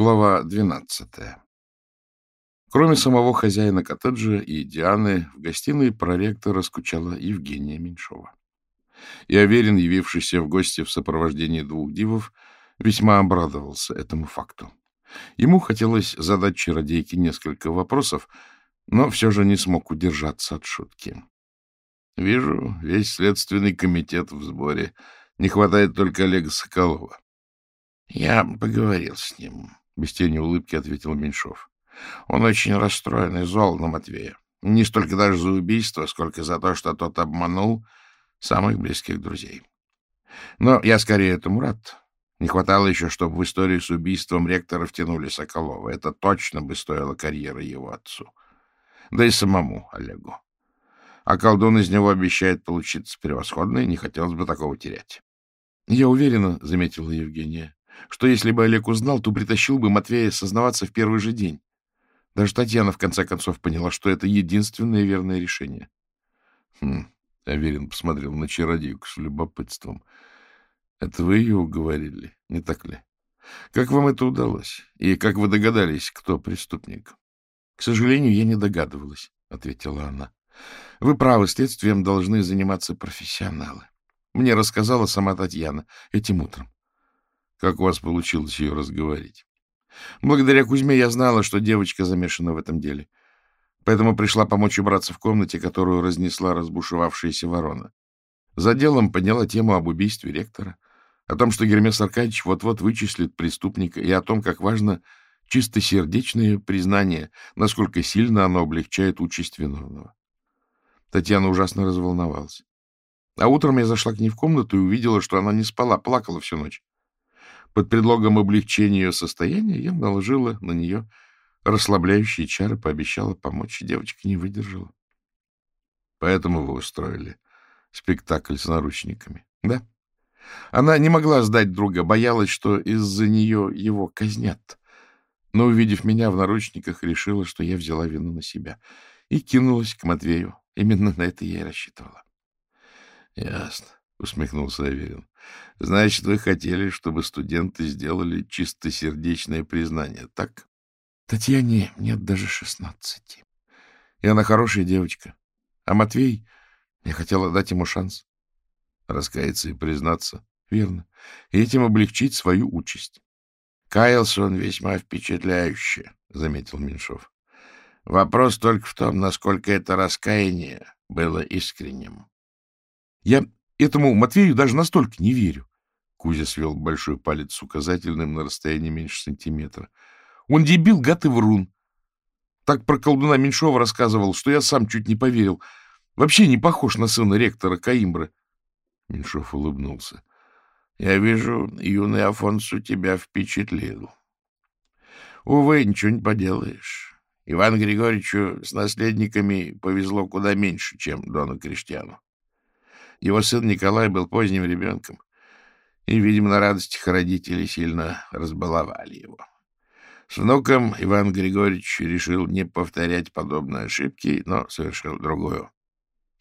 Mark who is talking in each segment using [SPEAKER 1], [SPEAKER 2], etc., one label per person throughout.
[SPEAKER 1] Глава двенадцатая. Кроме самого хозяина коттеджа и Дианы, в гостиной проректора скучала Евгения Меньшова. И Аверин, явившийся в гости в сопровождении двух дивов, весьма обрадовался этому факту. Ему хотелось задать чародейке несколько вопросов, но все же не смог удержаться от шутки. — Вижу, весь следственный комитет в сборе. Не хватает только Олега Соколова. — Я поговорил с ним, — без тени улыбки ответил Меньшов. Он очень расстроен и зол на Матвея. Не столько даже за убийство, сколько за то, что тот обманул самых близких друзей. Но я скорее этому рад. Не хватало еще, чтобы в историю с убийством ректора втянули Соколова. Это точно бы стоило карьеры его отцу. Да и самому Олегу. А колдун из него обещает получиться превосходный, не хотелось бы такого терять. — Я уверена, — заметила Евгения, что если бы Олег узнал, то притащил бы Матвея сознаваться в первый же день. Даже Татьяна в конце концов поняла, что это единственное верное решение. Хм, Аверин посмотрел на чародейку с любопытством. Это вы ее уговорили, не так ли? Как вам это удалось? И как вы догадались, кто преступник? К сожалению, я не догадывалась, — ответила она. Вы правы, следствием должны заниматься профессионалы. Мне рассказала сама Татьяна этим утром. Как у вас получилось ее разговорить? Благодаря Кузьме я знала, что девочка замешана в этом деле. Поэтому пришла помочь убраться в комнате, которую разнесла разбушевавшаяся ворона. За делом подняла тему об убийстве ректора, о том, что Гермес Аркадьевич вот-вот вычислит преступника, и о том, как важно чистосердечное признание, насколько сильно оно облегчает участь виновного. Татьяна ужасно разволновалась. А утром я зашла к ней в комнату и увидела, что она не спала, плакала всю ночь. Под предлогом облегчения ее состояния я наложила на нее расслабляющие чары, пообещала помочь, девочка не выдержала. Поэтому вы устроили спектакль с наручниками. Да. Она не могла сдать друга, боялась, что из-за нее его казнят. Но, увидев меня в наручниках, решила, что я взяла вину на себя и кинулась к Матвею. Именно на это я и рассчитывала. — Ясно, — усмехнулся Аверин. — Значит, вы хотели, чтобы студенты сделали чистосердечное признание, так? Татьяне нет даже шестнадцати. И она хорошая девочка. А Матвей... Я хотела дать ему шанс. Раскаяться и признаться. Верно. И этим облегчить свою участь. Каялся он весьма впечатляюще, — заметил Меньшов. Вопрос только в том, насколько это раскаяние было искренним. Я Этому Матвею даже настолько не верю. Кузя свел большой палец с указательным на расстоянии меньше сантиметра. Он дебил, гад и врун. Так про колдуна Меньшова рассказывал, что я сам чуть не поверил. Вообще не похож на сына ректора Каимбры. Меньшов улыбнулся. — Я вижу, юный Афонс у тебя впечатлил. Увы, ничего не поделаешь. Иван Григорьевичу с наследниками повезло куда меньше, чем Дону Криштиану. Его сын Николай был поздним ребенком, и, видимо, на радостях родителей сильно разбаловали его. С внуком Иван Григорьевич решил не повторять подобные ошибки, но совершил другую.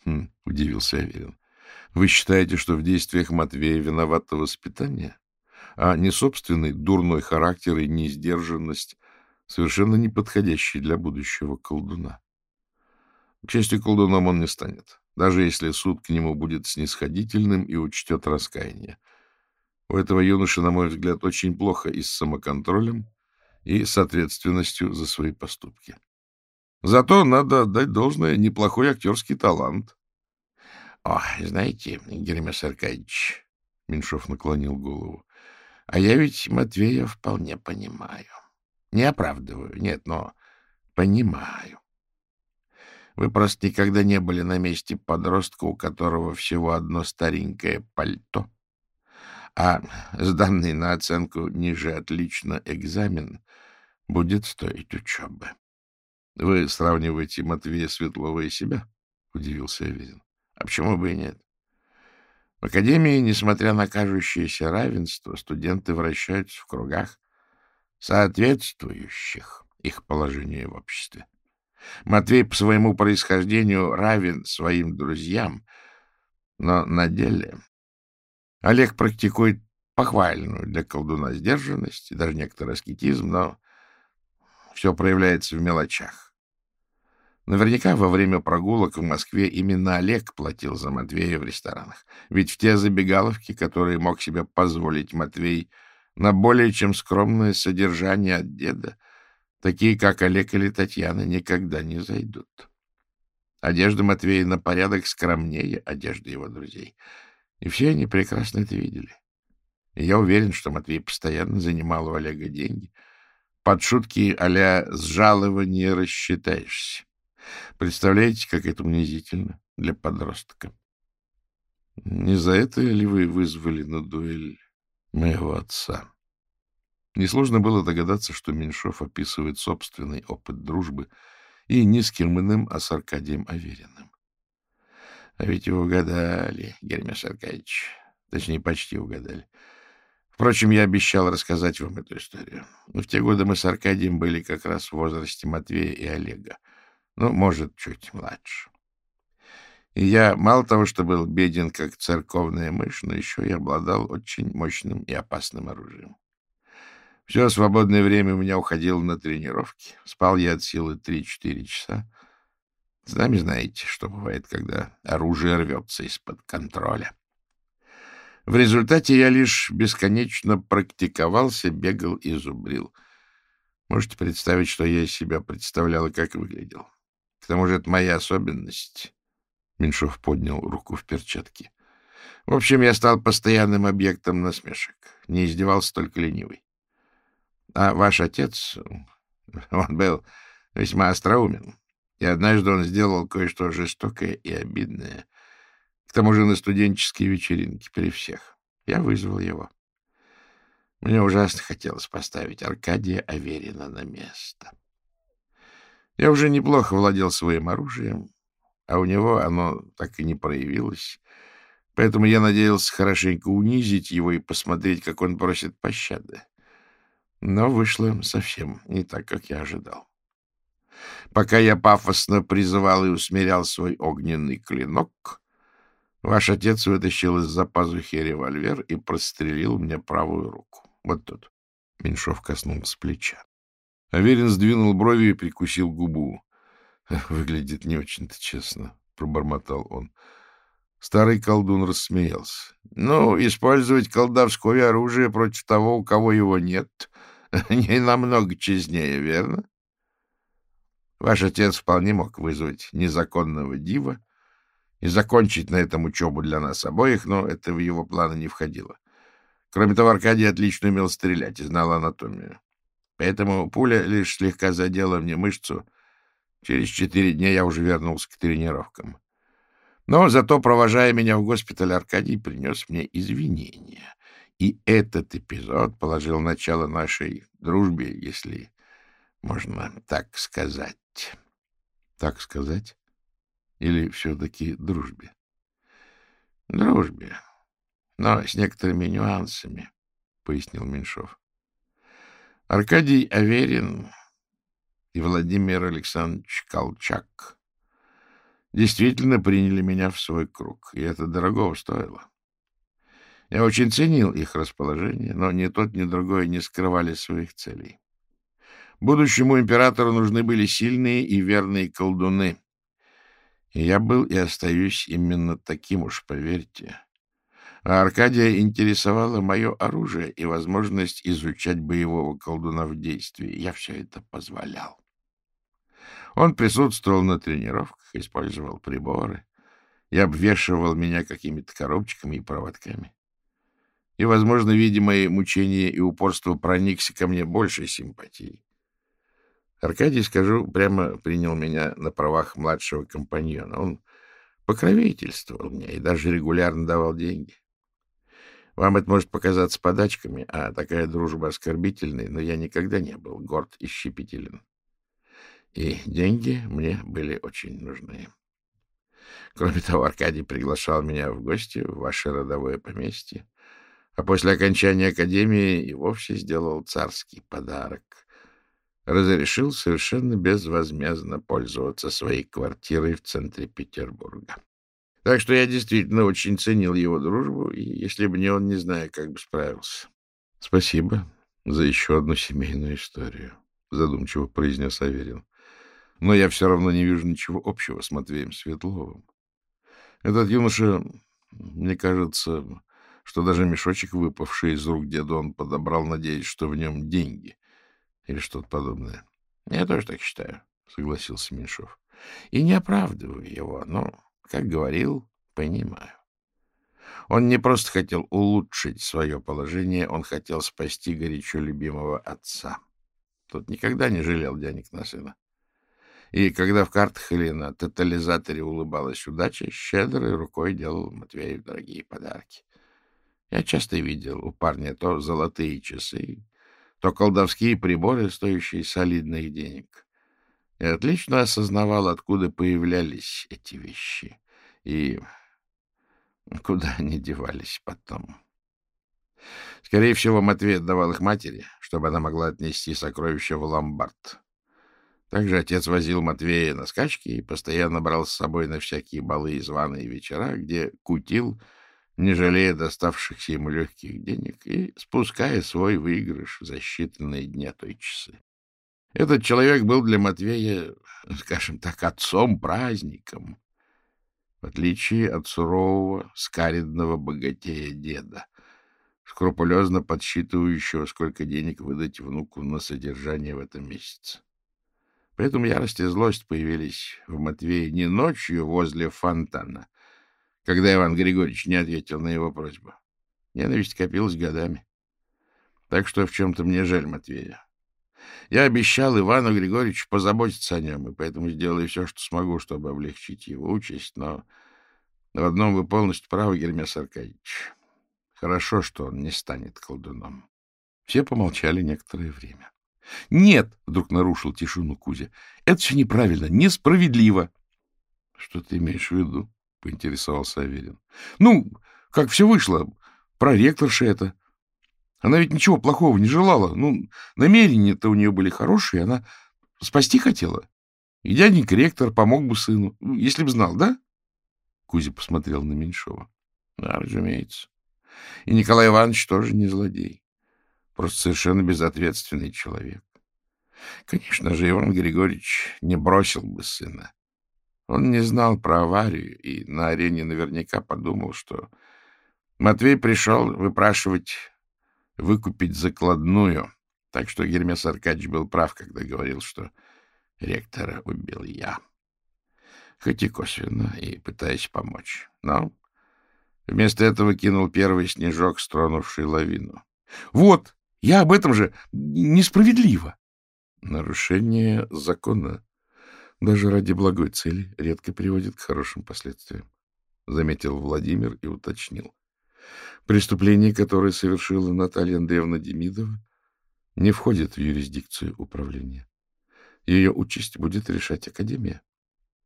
[SPEAKER 1] Хм, — удивился Аверин. — Вы считаете, что в действиях Матвея виновато воспитание, а не собственный дурной характер и несдержанность, совершенно не подходящие для будущего колдуна? К счастью, колдуном он не станет даже если суд к нему будет снисходительным и учтет раскаяние. У этого юноши, на мой взгляд, очень плохо и с самоконтролем, и с ответственностью за свои поступки. Зато надо отдать должное неплохой актерский талант. — О, знаете, Гермес Аркадьевич, — Меньшов наклонил голову, — а я ведь Матвея вполне понимаю. Не оправдываю, нет, но понимаю. Вы просто никогда не были на месте подростка, у которого всего одно старенькое пальто, а сданный на оценку ниже отлично экзамен будет стоить учебы. — Вы сравниваете Матвея Светлова и себя? — удивился Эвизин. — А почему бы и нет? В академии, несмотря на кажущееся равенство, студенты вращаются в кругах, соответствующих их положению в обществе. Матвей по своему происхождению равен своим друзьям, но на деле Олег практикует похвальную для колдуна сдержанность даже некоторый аскетизм, но все проявляется в мелочах. Наверняка во время прогулок в Москве именно Олег платил за Матвея в ресторанах. Ведь в те забегаловки, которые мог себе позволить Матвей, на более чем скромное содержание от деда, такие, как Олег или Татьяна, никогда не зайдут. Одежда Матвея на порядок скромнее одежды его друзей. И все они прекрасно это видели. И я уверен, что Матвей постоянно занимал у Олега деньги. Под шутки а-ля «с жалования рассчитаешься». Представляете, как это унизительно для подростка? Не за это ли вы вызвали на дуэль моего отца? Несложно было догадаться, что Меньшов описывает собственный опыт дружбы и не с кем иным, а с Аркадием Авериным. А ведь вы угадали, Гермес Аркадьевич. Точнее, почти угадали. Впрочем, я обещал рассказать вам эту историю. В те годы мы с Аркадием были как раз в возрасте Матвея и Олега. Ну, может, чуть младше. И я мало того, что был беден, как церковная мышь, но еще и обладал очень мощным и опасным оружием. Все свободное время у меня уходило на тренировки. Спал я от силы 3-4 часа. Сами знаете, что бывает, когда оружие рвется из-под контроля. В результате я лишь бесконечно практиковался, бегал и зубрил. Можете представить, что я из себя представлял и как выглядел. К тому же это моя особенность. Меньшов поднял руку в перчатке. В общем, я стал постоянным объектом насмешек. Не издевался только ленивый. А ваш отец, он был весьма остроумен. И однажды он сделал кое-что жестокое и обидное. К тому же на студенческие вечеринки при всех. Я вызвал его. Мне ужасно хотелось поставить Аркадия Аверина на место. Я уже неплохо владел своим оружием, а у него оно так и не проявилось. Поэтому я надеялся хорошенько унизить его и посмотреть, как он просит пощады. Но вышло совсем не так, как я ожидал. Пока я пафосно призывал и усмирял свой огненный клинок, ваш отец вытащил из-за пазухи револьвер и прострелил мне правую руку. Вот тут. Меньшов коснулся плеча. Аверин сдвинул брови и прикусил губу. — Выглядит не очень-то честно, — пробормотал он. Старый колдун рассмеялся. — Ну, использовать колдовское оружие против того, у кого его нет, не намного честнее, верно? Ваш отец вполне мог вызвать незаконного дива и закончить на этом учебу для нас обоих, но это в его планы не входило. Кроме того, Аркадий отлично умел стрелять и знал анатомию. Поэтому пуля лишь слегка задела мне мышцу. Через четыре дня я уже вернулся к тренировкам. Но зато, провожая меня в госпиталь, Аркадий принес мне извинения. И этот эпизод положил начало нашей дружбе, если можно так сказать. Так сказать? Или все-таки дружбе? Дружбе, но с некоторыми нюансами, — пояснил Меньшов. Аркадий Аверин и Владимир Александрович Колчак действительно приняли меня в свой круг, и это дорогого стоило. Я очень ценил их расположение, но ни тот, ни другой не скрывали своих целей. Будущему императору нужны были сильные и верные колдуны. И я был и остаюсь именно таким уж, поверьте а Аркадия интересовало мое оружие и возможность изучать боевого колдуна в действии. Я все это позволял. Он присутствовал на тренировках, использовал приборы и обвешивал меня какими-то коробочками и проводками. И, возможно, видя мои мучения и упорство, проникся ко мне большей симпатией. Аркадий, скажу, прямо принял меня на правах младшего компаньона. Он покровительствовал мне и даже регулярно давал деньги. Вам это может показаться подачками, а такая дружба оскорбительной, но я никогда не был горд и щепетилен. И деньги мне были очень нужны. Кроме того, Аркадий приглашал меня в гости в ваше родовое поместье, а после окончания академии и вовсе сделал царский подарок. Разрешил совершенно безвозмездно пользоваться своей квартирой в центре Петербурга. Так что я действительно очень ценил его дружбу, и если бы не он, не знаю, как бы справился. — Спасибо за еще одну семейную историю, — задумчиво произнес Аверин. — Но я все равно не вижу ничего общего с Матвеем Светловым. Этот юноша, мне кажется, что даже мешочек, выпавший из рук деда, он подобрал, надеясь, что в нем деньги или что-то подобное. — Я тоже так считаю, — согласился Меньшов. — И не оправдываю его, но, как говорил, понимаю. Он не просто хотел улучшить свое положение, он хотел спасти горячо любимого отца. Тот никогда не жалел денег на сына. И когда в картах или на тотализаторе улыбалась удача, щедрой рукой делал Матвею дорогие подарки. Я часто видел у парня то золотые часы, то колдовские приборы, стоящие солидных денег. И отлично осознавал, откуда появлялись эти вещи и куда они девались потом. Скорее всего, Матвей отдавал их матери, чтобы она могла отнести сокровища в ломбард. Также отец возил Матвея на скачки и постоянно брал с собой на всякие балы и званые вечера, где кутил — не жалея доставшихся ему легких денег и спуская свой выигрыш за считанные дня той часы. Этот человек был для Матвея, скажем так, отцом-праздником, в отличие от сурового, скаридного богатея деда, скрупулезно подсчитывающего, сколько денег выдать внуку на содержание в этом месяце. Поэтому ярость и злость появились в Матвее не ночью возле фонтана — когда Иван Григорьевич не ответил на его просьбу. Ненависть копилась годами. Так что в чем-то мне жаль Матвея. Я обещал Ивану Григорьевичу позаботиться о нем, и поэтому сделаю все, что смогу, чтобы облегчить его участь, но в одном вы полностью правы, Гермес Аркадьевич. Хорошо, что он не станет колдуном. Все помолчали некоторое время. — Нет, — вдруг нарушил тишину Кузя, — это все неправильно, несправедливо. — Что ты имеешь в виду? — поинтересовался Аверин. — Ну, как все вышло. Проректорша это. Она ведь ничего плохого не желала. Ну, намерения-то у нее были хорошие. Она спасти хотела. И дяденька ректор помог бы сыну, ну, если б знал, да? Кузя посмотрел на Меньшова. — Да, разумеется. И Николай Иванович тоже не злодей. Просто совершенно безответственный человек. Конечно же, Иван Григорьевич не бросил бы сына. Он не знал про аварию и на арене наверняка подумал, что Матвей пришел выпрашивать выкупить закладную. Так что Гермес Аркадьевич был прав, когда говорил, что ректора убил я. Хоть и косвенно, и пытаясь помочь. Но вместо этого кинул первый снежок, стронувший лавину. — Вот, я об этом же несправедливо. Нарушение закона даже ради благой цели редко приводит к хорошим последствиям, — заметил Владимир и уточнил. Преступление, которое совершила Наталья Андреевна Демидова, не входит в юрисдикцию управления. Ее участь будет решать Академия.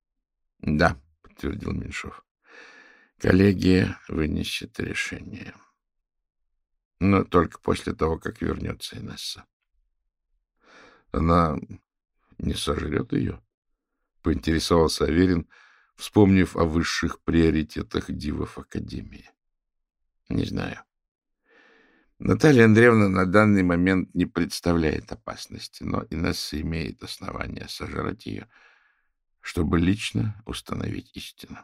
[SPEAKER 1] — Да, — подтвердил Меньшов. — Коллегия вынесет решение. Но только после того, как вернется Инесса. Она не сожрет ее? — поинтересовался Аверин, вспомнив о высших приоритетах дивов Академии. — Не знаю. Наталья Андреевна на данный момент не представляет опасности, но Инесса имеет основания сожрать ее, чтобы лично установить истину.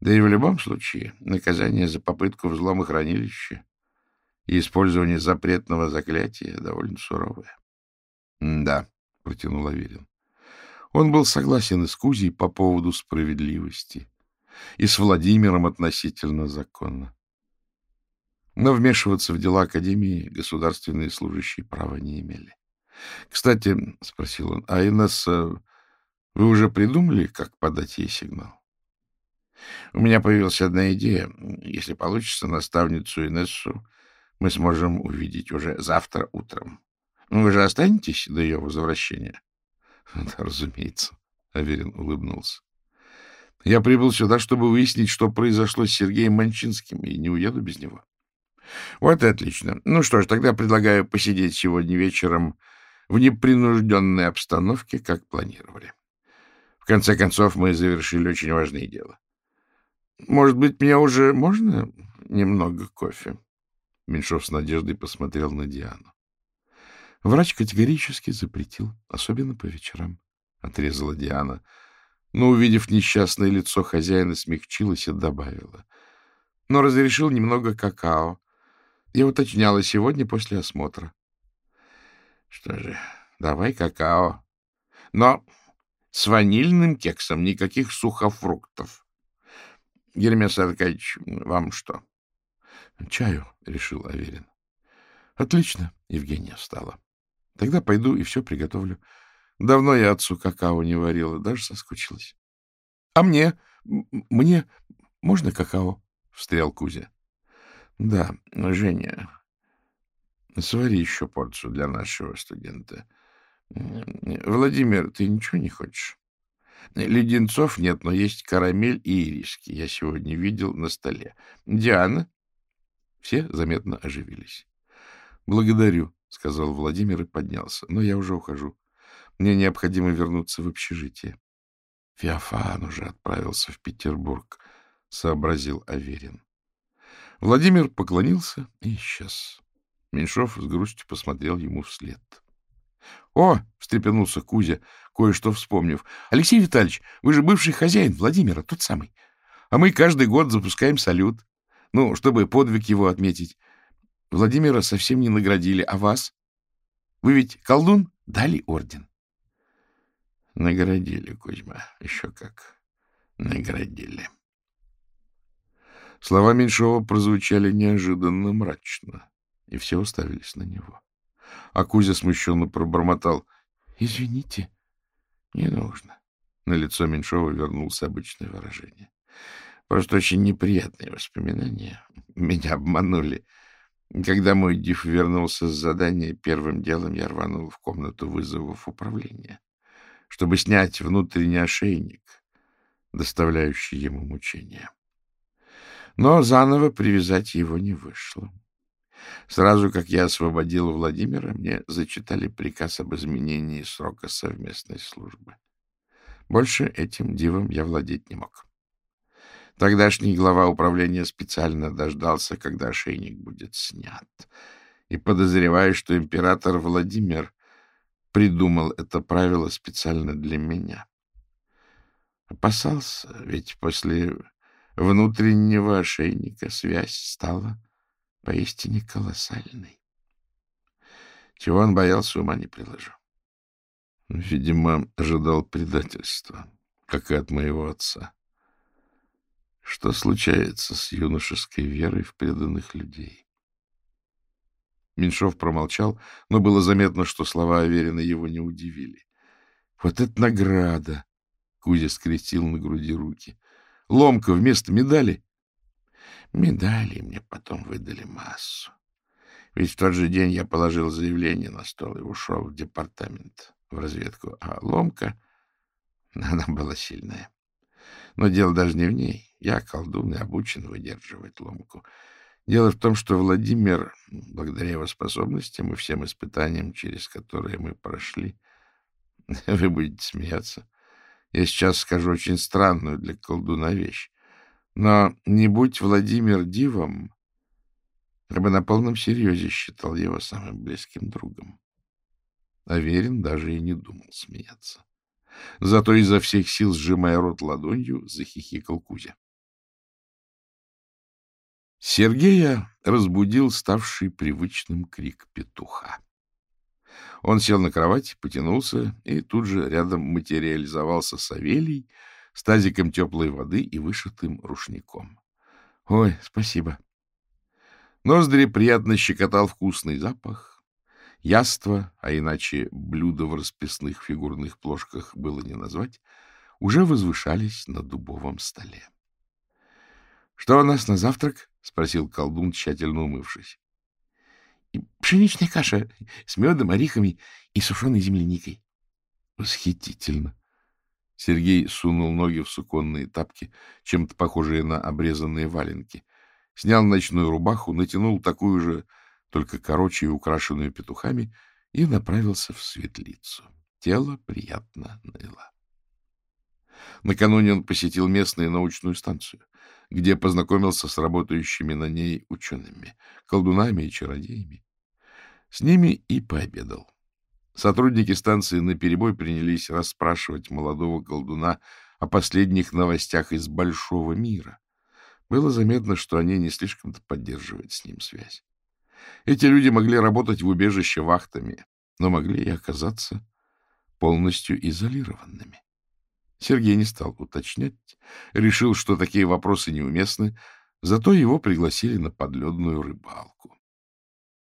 [SPEAKER 1] Да и в любом случае наказание за попытку взлома хранилища и использование запретного заклятия довольно суровое. — Да, — протянул Аверин. Он был согласен и с Кузей по поводу справедливости, и с Владимиром относительно закона. Но вмешиваться в дела Академии государственные служащие права не имели. — Кстати, — спросил он, — а Инесса, вы уже придумали, как подать ей сигнал? — У меня появилась одна идея. Если получится, наставницу Инессу мы сможем увидеть уже завтра утром. Вы же останетесь до ее возвращения? — Да, разумеется, — Аверин улыбнулся. — Я прибыл сюда, чтобы выяснить, что произошло с Сергеем Манчинским, и не уеду без него. — Вот и отлично. Ну что ж, тогда предлагаю посидеть сегодня вечером в непринужденной обстановке, как планировали. В конце концов, мы завершили очень важное дело. — Может быть, мне уже можно немного кофе? Меньшов с надеждой посмотрел на Диану.
[SPEAKER 2] Врач категорически запретил, особенно по вечерам, — отрезала Диана. Но, увидев несчастное лицо хозяина, смягчилась и добавила. Но разрешил немного какао. Я уточняла сегодня после осмотра.
[SPEAKER 1] — Что же, давай какао. Но с ванильным кексом никаких сухофруктов. Еремес Аркадьевич, вам что?
[SPEAKER 2] — Чаю, — решил Аверин. — Отлично, — Евгения встала. — Тогда пойду и все приготовлю. Давно я отцу какао не варила, даже соскучилась. — А мне? Мне можно какао? — встрял Кузя.
[SPEAKER 1] — Да, Женя, свари еще порцию для нашего студента. Владимир, ты ничего не хочешь? Леденцов нет, но есть карамель и ириски. Я сегодня видел на столе. Диана?
[SPEAKER 2] Все заметно оживились. — Благодарю, — сказал Владимир и поднялся. — Но я уже ухожу. Мне необходимо вернуться в общежитие. Феофан уже отправился в Петербург, — сообразил Аверин. Владимир поклонился и исчез. Меньшов с грустью посмотрел ему вслед. — О! — встрепенулся Кузя, кое-что вспомнив. — Алексей Витальевич, вы же бывший хозяин Владимира, тот самый. А мы каждый год запускаем салют. Ну, чтобы подвиг его отметить. Владимира совсем не наградили, а вас? Вы ведь колдун? Дали орден.
[SPEAKER 1] Наградили, Кузьма, еще как. Наградили.
[SPEAKER 2] Слова Меньшова прозвучали неожиданно мрачно, и все уставились на него. А Кузя смущенно пробормотал. — Извините.
[SPEAKER 1] — Не нужно. На лицо Меньшова вернулось обычное выражение. Просто очень неприятные воспоминания. Меня обманули. Когда мой див вернулся с задания, первым делом я рванул в комнату вызовов управления, чтобы снять внутренний ошейник, доставляющий ему мучения. Но заново привязать его не вышло. Сразу как я освободил Владимира, мне зачитали приказ об изменении срока совместной службы. Больше этим дивом я владеть не мог. Тогдашний глава управления специально дождался, когда ошейник будет снят. И подозреваю, что император Владимир придумал это правило специально для меня. Опасался, ведь после внутреннего ошейника связь стала поистине колоссальной. Чего он боялся, ума не приложу.
[SPEAKER 2] Видимо, ожидал предательства, как и от моего отца. Что случается с юношеской верой в преданных людей? Меньшов промолчал, но было заметно, что слова Аверина его не удивили. — Вот это награда! — Кузя скрестил на груди руки. — Ломка вместо медали?
[SPEAKER 1] — Медали мне потом выдали массу. Ведь в тот же день я положил заявление на стол и ушел в департамент, в разведку. А ломка, она была сильная. Но дело даже не в ней. Я колдун и обучен выдерживать ломку. Дело в том, что Владимир, благодаря его способностям и всем испытаниям, через которые мы прошли, вы будете смеяться, я сейчас скажу очень странную для колдуна вещь. Но не будь Владимир дивом, я бы на полном серьезе считал его самым близким другом. Аверин даже и не думал смеяться. Зато изо всех сил, сжимая рот ладонью, захихикал Кузя. Сергея разбудил ставший привычным крик петуха. Он сел на кровать, потянулся, и тут же рядом материализовался Савелий с тазиком теплой воды и вышитым рушником. — Ой, спасибо. Ноздри приятно щекотал вкусный запах. Яство, а иначе блюдо в расписных фигурных плошках было не назвать, уже возвышались на дубовом столе. — Что у нас на завтрак? — спросил колдун, тщательно умывшись. — Пшеничная каша с медом, орехами и сушеной земляникой. — Восхитительно! Сергей сунул ноги в суконные тапки, чем-то похожие на обрезанные валенки, снял ночную рубаху, натянул такую же, только короче и украшенную петухами, и направился в светлицу. Тело приятно ныло. Накануне он посетил местную научную станцию, где познакомился с работающими на ней учеными, колдунами и чародеями. С ними и пообедал. Сотрудники станции наперебой принялись расспрашивать молодого колдуна о последних новостях из большого мира. Было заметно, что они не слишком-то поддерживают с ним связь. Эти люди могли работать в убежище вахтами, но могли и оказаться полностью изолированными. Сергей не стал уточнять, решил, что такие вопросы неуместны, зато его пригласили на подледную рыбалку.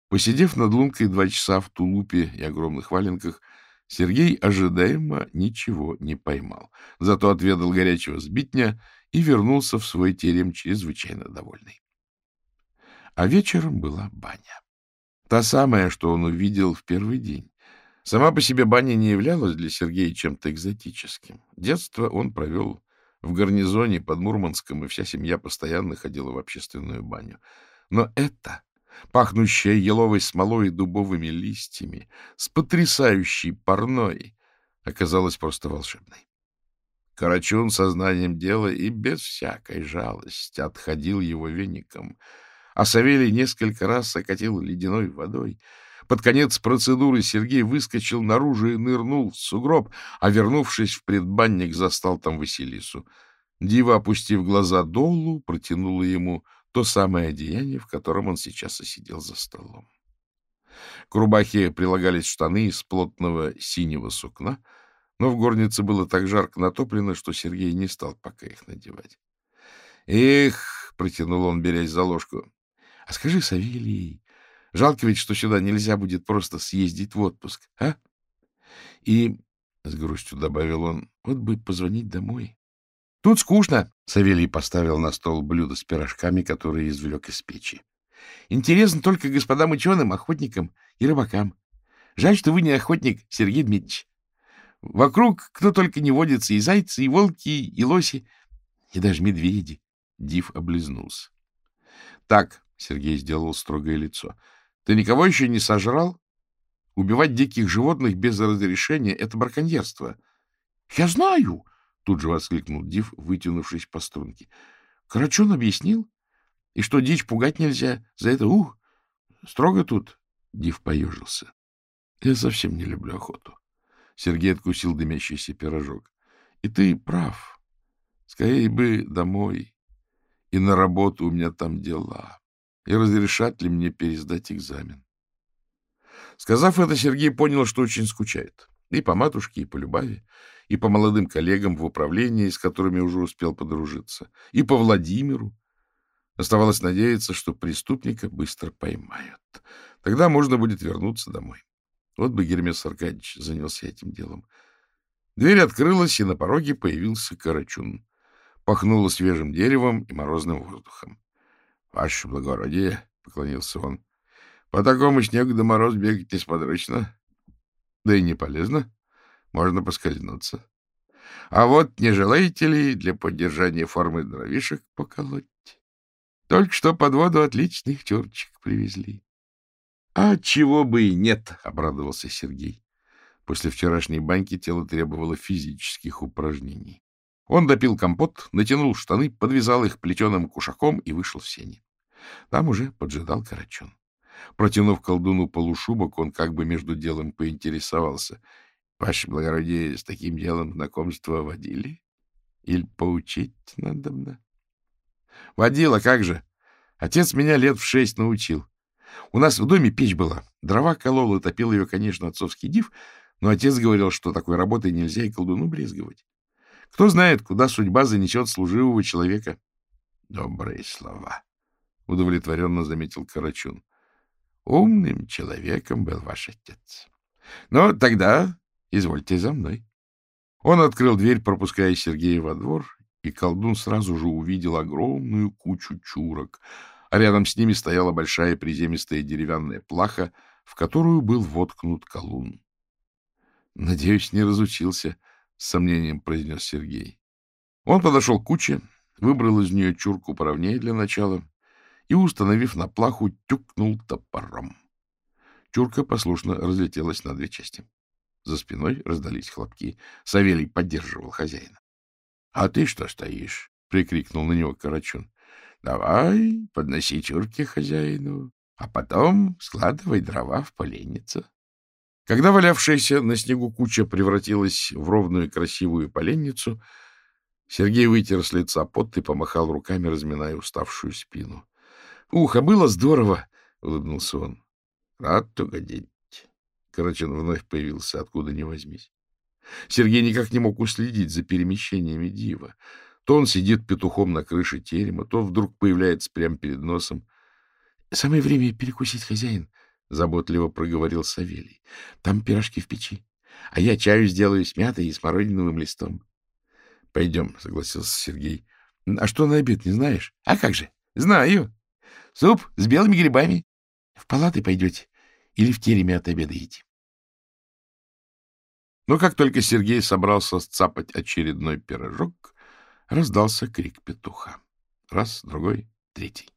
[SPEAKER 1] Посидев над лункой два часа в тулупе и огромных валенках, Сергей ожидаемо ничего не поймал, зато отведал горячего сбитня и вернулся в свой терем чрезвычайно довольный. А вечером была баня. Та самая, что он увидел в первый день. Сама по себе баня не являлась для Сергея чем-то экзотическим. Детство он провел в гарнизоне под Мурманском, и вся семья постоянно ходила в общественную баню. Но это, пахнущая еловой смолой и дубовыми листьями, с потрясающей парной, оказалась просто волшебной. Карачун сознанием дела и без всякой жалости отходил его веником, а Савелий несколько раз окатил ледяной водой — под конец процедуры Сергей выскочил наружу и нырнул в сугроб, а, вернувшись в предбанник, застал там Василису. Дива, опустив глаза долу, протянула ему то самое одеяние, в котором он сейчас и сидел за столом. К рубахе прилагались штаны из плотного синего сукна, но в горнице было так жарко натоплено, что Сергей не стал пока их надевать. «Эх!» — протянул он, берясь за ложку. — А скажи, Савелий, Жалко ведь, что сюда нельзя будет просто съездить в отпуск, а? И, — с грустью добавил он, — вот бы позвонить домой. — Тут скучно, — Савелий поставил на стол блюдо с пирожками, которые извлек из печи. — Интересно только господам ученым, охотникам и рыбакам. Жаль, что вы не охотник, Сергей Дмитриевич. Вокруг кто только не водится, и зайцы, и волки, и лоси, и даже медведи. Див облизнулся. — Так, — Сергей сделал строгое лицо, — ты никого еще не сожрал? Убивать диких животных без разрешения — это браконьерство. — Я знаю! — тут же воскликнул Див, вытянувшись по струнке. — Карачун объяснил. И что дичь пугать нельзя. За это, ух, строго тут. Див поежился. — Я совсем не люблю охоту. Сергей откусил дымящийся пирожок. — И ты прав. Скорее бы домой. И на работу у меня там дела и разрешат ли мне пересдать экзамен. Сказав это, Сергей понял, что очень скучает. И по матушке, и по Любави, и по молодым коллегам в управлении, с которыми уже успел подружиться, и по Владимиру. Оставалось надеяться, что преступника быстро поймают. Тогда можно будет вернуться домой. Вот бы Гермес Аркадьевич занялся этим делом. Дверь открылась, и на пороге появился Карачун. Пахнуло свежим деревом и морозным воздухом. — Ваше благородие, — поклонился он, — по такому снегу до мороз бегать несподручно. Да и не полезно. Можно поскользнуться. А вот не желаете ли для поддержания формы дровишек поколоть? Только что под воду отличных чурчик привезли. — А чего бы и нет, — обрадовался Сергей. После вчерашней баньки тело требовало физических упражнений. Он допил компот, натянул штаны, подвязал их плетеным кушаком и вышел в сени. Там уже поджидал Карачун. Протянув колдуну полушубок, он как бы между делом поинтересовался. — Ваше благородие, с таким делом знакомство водили? Или поучить надо? — Водила, как же. Отец меня лет в шесть научил. У нас в доме печь была. Дрова колол и топил ее, конечно, отцовский див, но отец говорил, что такой работой нельзя и колдуну брезговать. Кто знает, куда судьба занесет служивого человека. Добрые слова, — удовлетворенно заметил Карачун. Умным человеком был ваш отец. Но тогда извольте за мной. Он открыл дверь, пропуская Сергея во двор, и колдун сразу же увидел огромную кучу чурок, а рядом с ними стояла большая приземистая деревянная плаха, в которую был воткнут колун. — Надеюсь, не разучился, — с сомнением произнес Сергей. Он подошел к куче, выбрал из нее чурку поровнее для начала и, установив на плаху, тюкнул топором. Чурка послушно разлетелась на две части. За спиной раздались хлопки. Савелий поддерживал хозяина. — А ты что стоишь? — прикрикнул на него Карачун. — Давай, подноси чурки хозяину, а потом складывай дрова в поленницу. Когда валявшаяся на снегу куча превратилась в ровную красивую поленницу, Сергей вытер с лица пот и помахал руками, разминая уставшую спину. — Ух, а было здорово! — улыбнулся он. — Рад угодить. Карачин вновь появился, откуда ни возьмись. Сергей никак не мог уследить за перемещениями дива. То он сидит петухом на крыше терема, то вдруг появляется прямо перед носом. — Самое время перекусить, хозяин, — заботливо проговорил Савелий. — Там пирожки в печи, а я чаю сделаю с мятой и смородиновым листом. — Пойдем, — согласился Сергей. — А что на обед, не знаешь? — А как же? — Знаю. Суп с белыми грибами. В палаты пойдете или в тереме отобедаете? Но как только Сергей собрался сцапать очередной пирожок, раздался крик петуха. Раз, другой, третий.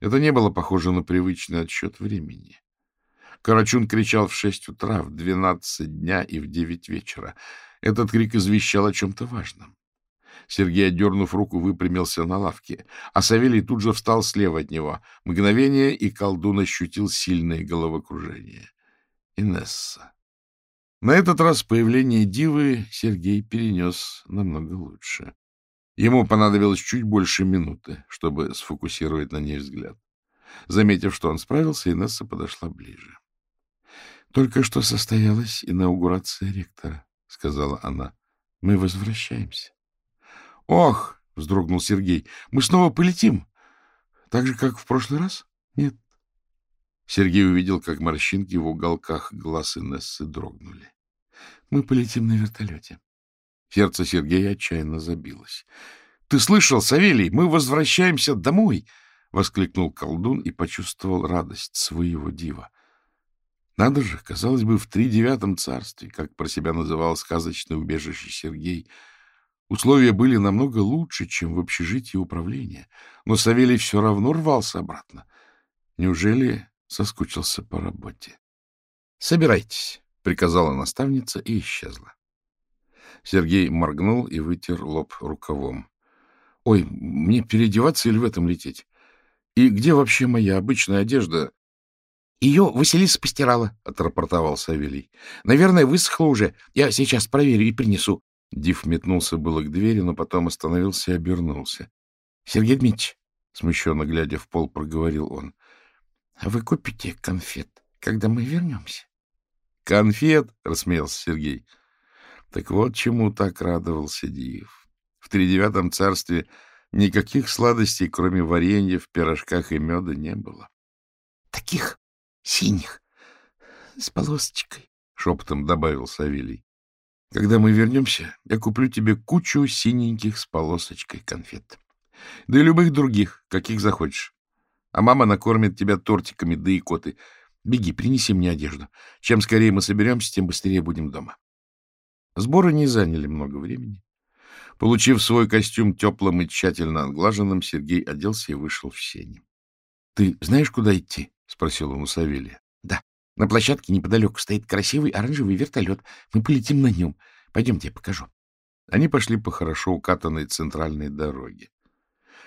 [SPEAKER 1] Это не было похоже на привычный отсчет времени. Карачун кричал в шесть утра, в двенадцать дня и в девять вечера. Этот крик извещал о чем-то важном. Сергей, отдернув руку, выпрямился на лавке, а Савелий тут же встал слева от него. Мгновение, и колдун ощутил сильное головокружение. Инесса. На этот раз появление дивы Сергей перенес намного лучше. Ему понадобилось чуть больше минуты, чтобы сфокусировать на ней взгляд. Заметив, что он справился, Инесса подошла ближе. — Только что состоялась инаугурация ректора, — сказала она. — Мы возвращаемся. — Ох! — вздрогнул Сергей. — Мы снова полетим? Так же, как в прошлый раз? — Нет, Сергей увидел, как морщинки в уголках глаз Инессы дрогнули. — Мы полетим на вертолете. Сердце Сергея отчаянно забилось. — Ты слышал, Савелий, мы возвращаемся домой! — воскликнул колдун и почувствовал радость своего дива. Надо же, казалось бы, в тридевятом царстве, как про себя называл сказочное убежище Сергей, условия были намного лучше, чем в общежитии управления, но Савелий все равно рвался обратно. Неужели соскучился по работе. — Собирайтесь, — приказала наставница и исчезла. Сергей моргнул и вытер лоб рукавом. — Ой, мне переодеваться или в этом лететь? И где вообще моя обычная одежда? — Ее Василиса постирала, — отрапортовал Савелий. — Наверное, высохла уже. Я сейчас проверю и принесу. Див метнулся было к двери, но потом остановился и обернулся. — Сергей Дмитриевич, — смущенно глядя в пол, проговорил он, — А вы купите конфет, когда мы вернемся? — Конфет? — рассмеялся Сергей. Так вот чему так радовался Диев. В тридевятом царстве никаких сладостей, кроме варенья в пирожках и меда, не было. — Таких синих, с полосочкой, — шепотом добавил Савелий. — Когда мы вернемся, я куплю тебе кучу синеньких с полосочкой конфет. Да и любых других, каких захочешь а мама накормит тебя тортиками, да и коты. Беги, принеси мне одежду. Чем скорее мы соберемся, тем быстрее будем дома. Сборы не заняли много времени. Получив свой костюм теплым и тщательно отглаженным, Сергей оделся и вышел в сени. — Ты знаешь, куда идти? — спросил он у Савелия. — Да. На площадке неподалеку стоит красивый оранжевый вертолет. Мы полетим на нем. Пойдемте, я покажу. Они пошли по хорошо укатанной центральной дороге.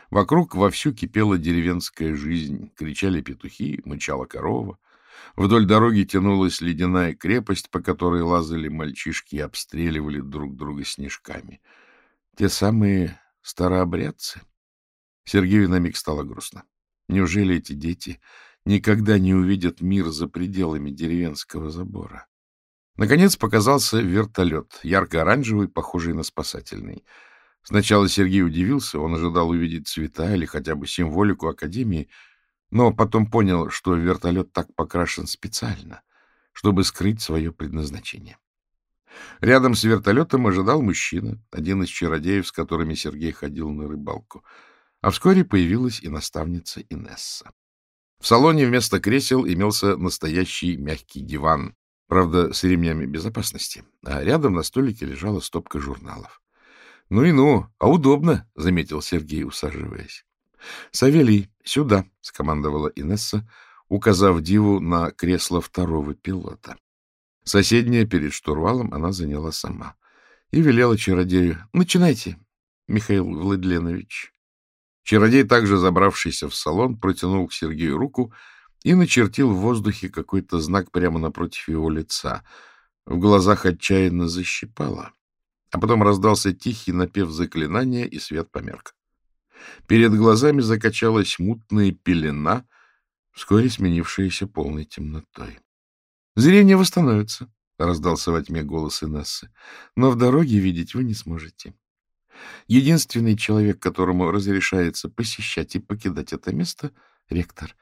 [SPEAKER 1] Вокруг вовсю кипела деревенская жизнь, кричали петухи, мычала корова. Вдоль дороги тянулась ледяная крепость, по которой лазали мальчишки и обстреливали друг друга снежками. Те самые старообрядцы. Сергею на миг стало грустно. Неужели эти дети никогда не увидят мир за пределами деревенского забора? Наконец показался вертолет, ярко-оранжевый, похожий на спасательный. Сначала Сергей удивился, он ожидал увидеть цвета или хотя бы символику Академии, но потом понял, что вертолет так покрашен специально, чтобы скрыть свое предназначение. Рядом с вертолетом ожидал мужчина, один из чародеев, с которыми Сергей ходил на рыбалку. А вскоре появилась и наставница Инесса. В салоне вместо кресел имелся настоящий мягкий диван, правда, с ремнями безопасности, а рядом на столике лежала стопка журналов. — Ну и ну, а удобно, — заметил Сергей, усаживаясь. — Савелий, сюда, — скомандовала Инесса, указав Диву на кресло второго пилота. Соседнее перед штурвалом она заняла сама. и велела чародею. — Начинайте, Михаил Владленович. Чародей, также забравшийся в салон, протянул к Сергею руку и начертил в воздухе какой-то знак прямо напротив его лица. В глазах отчаянно защипало. А потом раздался тихий напев заклинания, и свет померк. Перед глазами закачалась мутная пелена, вскоре сменившаяся полной темнотой. — Зрение восстановится, — раздался во тьме голос Инессы, — но в дороге видеть вы не сможете. Единственный человек, которому разрешается посещать и покидать это место — ректор.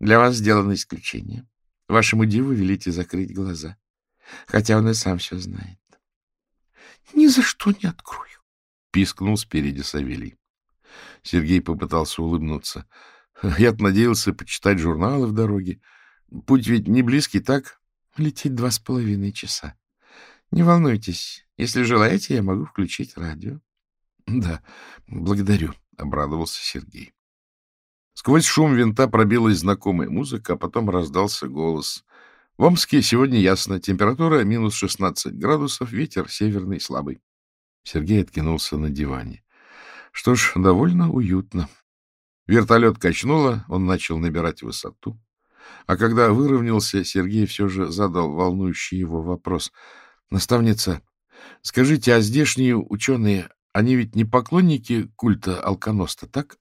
[SPEAKER 1] Для вас сделано исключение. Вашему диву велите закрыть глаза, хотя он и сам все знает. — Ни за что не открою, — пискнул спереди Савелий. Сергей попытался улыбнуться. я надеялся почитать журналы в дороге. Путь ведь не близкий, так? Лететь два с половиной часа. Не волнуйтесь. Если желаете, я могу включить радио. — Да, благодарю, — обрадовался Сергей. Сквозь шум винта пробилась знакомая музыка, а потом раздался голос. В Омске сегодня ясно. Температура минус 16 градусов, ветер северный слабый. Сергей откинулся на диване. Что ж, довольно уютно. Вертолет качнуло, он начал набирать высоту. А когда выровнялся, Сергей все же задал волнующий его вопрос. — Наставница, скажите, а здешние ученые они ведь не поклонники культа алконоста, так?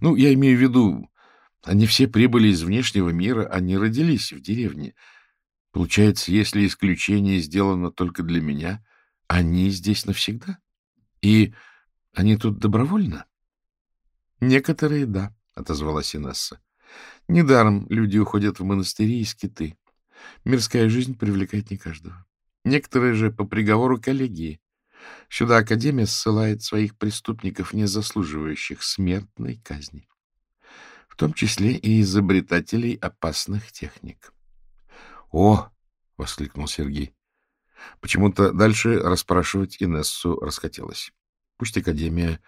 [SPEAKER 1] Ну, я имею в виду, они все прибыли из внешнего мира, они родились в деревне. Получается, если исключение сделано только для меня, они здесь навсегда? И они тут добровольно? — Некоторые — да, — отозвалась Инесса. — Недаром люди уходят в монастыри и скиты. Мирская жизнь привлекает не каждого. Некоторые же по приговору коллегии. Сюда Академия ссылает своих преступников, не заслуживающих смертной казни, в том числе и изобретателей опасных техник. — О! — воскликнул Сергей. Почему-то дальше расспрашивать Инессу расхотелось. Пусть Академия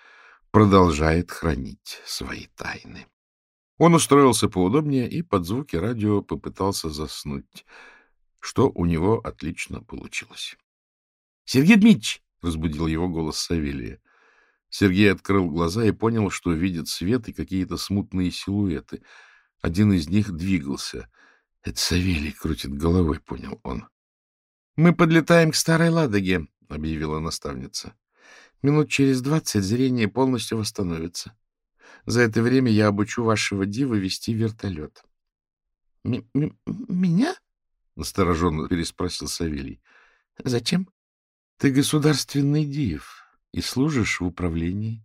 [SPEAKER 1] продолжает хранить свои тайны. Он устроился поудобнее и под звуки радио попытался заснуть, что у него отлично получилось. — Сергей Дмитриевич! — разбудил его голос Савелия. Сергей открыл глаза и понял, что видит свет и какие-то смутные силуэты. Один из них двигался. — Это Савелий крутит головой, — понял он. — Мы подлетаем к Старой Ладоге, — объявила наставница. — Минут через двадцать зрение полностью восстановится. За это время я обучу вашего дива вести вертолет. — Меня? — настороженно переспросил Савелий. — Зачем? Ты государственный див и служишь в управлении.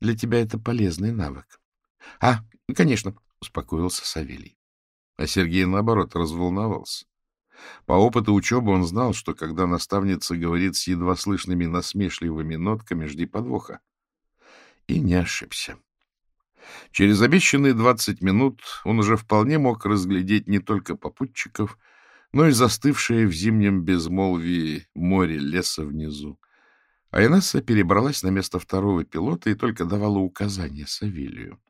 [SPEAKER 1] Для тебя это полезный навык. — А, конечно, — успокоился Савелий. А Сергей, наоборот, разволновался. По опыту учебы он знал, что когда наставница говорит с едва слышными насмешливыми нотками, жди подвоха. И не ошибся. Через обещанные двадцать минут он уже вполне мог разглядеть не только попутчиков, но и застывшее в зимнем безмолвии море леса внизу. А Инесса перебралась на место второго пилота и только давала указания Савелию.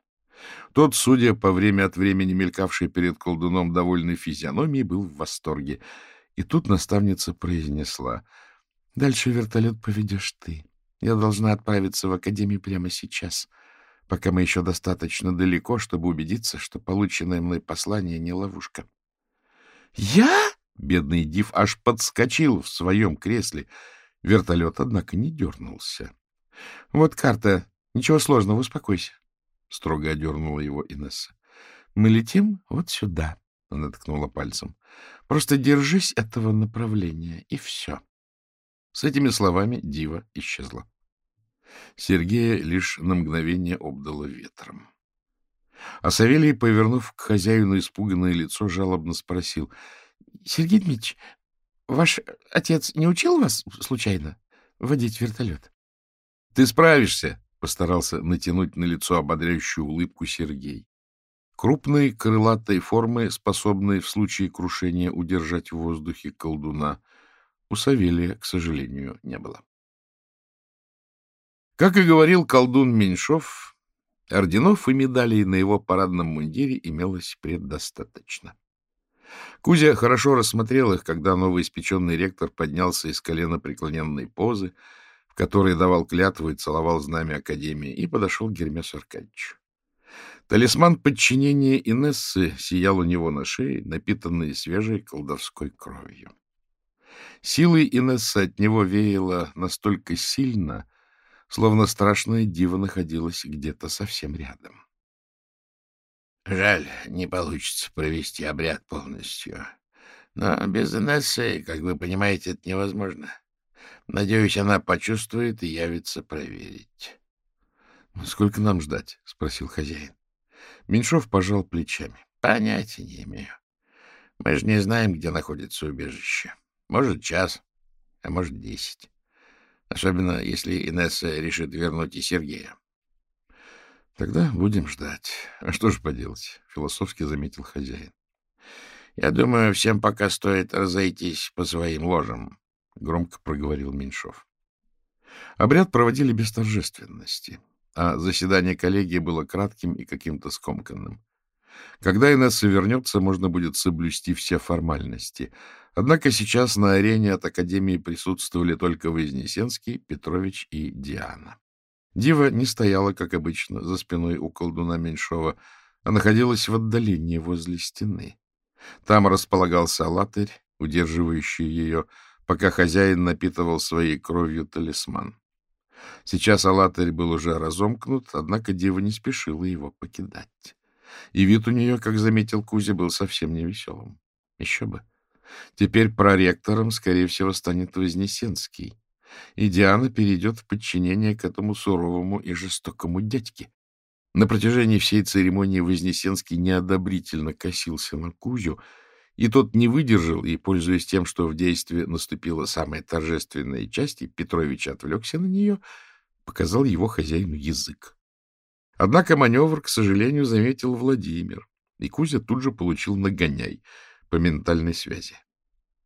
[SPEAKER 1] Тот, судя по время от времени мелькавшей перед колдуном довольной физиономией, был в восторге. И тут наставница произнесла, — Дальше вертолет поведешь ты. Я должна отправиться в академию прямо сейчас, пока мы еще достаточно далеко, чтобы убедиться, что полученное мной послание не ловушка. «Я?» — бедный Див аж подскочил в своем кресле. Вертолет, однако, не дернулся. «Вот карта. Ничего сложного, успокойся», — строго одернула его Инесса. «Мы летим вот сюда», — она ткнула пальцем. «Просто держись этого направления, и все». С этими словами Дива исчезла. Сергея лишь на мгновение обдало ветром. А Савелий, повернув к хозяину испуганное лицо, жалобно спросил. — Сергей Дмитриевич, ваш отец не учил вас, случайно, водить вертолет? — Ты справишься, — постарался натянуть на лицо ободряющую улыбку Сергей. Крупной крылатой формы, способной в случае крушения удержать в воздухе колдуна, у Савелия, к сожалению, не было. Как и говорил колдун Меньшов, Орденов и медалей на его парадном мундире имелось предостаточно. Кузя хорошо рассмотрел их, когда новоиспеченный ректор поднялся из колена преклоненной позы, в которой давал клятву и целовал знамя Академии, и подошел к Гермесу Аркадьевичу. Талисман подчинения Инессы сиял у него на шее, напитанный свежей колдовской кровью. Силой Инессы от него веяло настолько сильно, словно страшное диво находилось где-то совсем рядом.
[SPEAKER 2] Жаль, не получится провести обряд полностью. Но без Инессы, как вы понимаете, это невозможно. Надеюсь, она почувствует и явится проверить.
[SPEAKER 1] — Сколько нам ждать? — спросил хозяин. Меньшов пожал плечами.
[SPEAKER 2] — Понятия не имею. Мы же не знаем, где находится убежище. Может, час, а может, десять. Особенно, если Инесса решит вернуть и Сергея.
[SPEAKER 1] — Тогда будем ждать. А что же поделать? — философски заметил хозяин.
[SPEAKER 2] — Я думаю, всем пока стоит разойтись по своим ложам, — громко проговорил Меньшов.
[SPEAKER 1] Обряд проводили без торжественности, а заседание коллегии было кратким и каким-то скомканным. Когда Инесса вернется, можно будет соблюсти все формальности. Однако сейчас на арене от Академии присутствовали только Вознесенский, Петрович и Диана. Дива не стояла, как обычно, за спиной у колдуна Меньшова, а находилась в отдалении возле стены. Там располагался латырь, удерживающий ее, пока хозяин напитывал своей кровью талисман. Сейчас Алатырь был уже разомкнут, однако дева не спешила его покидать. И вид у нее, как заметил Кузя, был совсем невеселым. Еще бы. Теперь проректором, скорее всего, станет Вознесенский и Диана перейдет в подчинение к этому суровому и жестокому дядьке. На протяжении всей церемонии Вознесенский неодобрительно косился на Кузю, и тот не выдержал, и, пользуясь тем, что в действии наступила самая торжественная часть, и Петрович отвлекся на нее, показал его хозяину язык. Однако маневр, к сожалению, заметил Владимир, и Кузя тут же получил нагоняй по ментальной связи.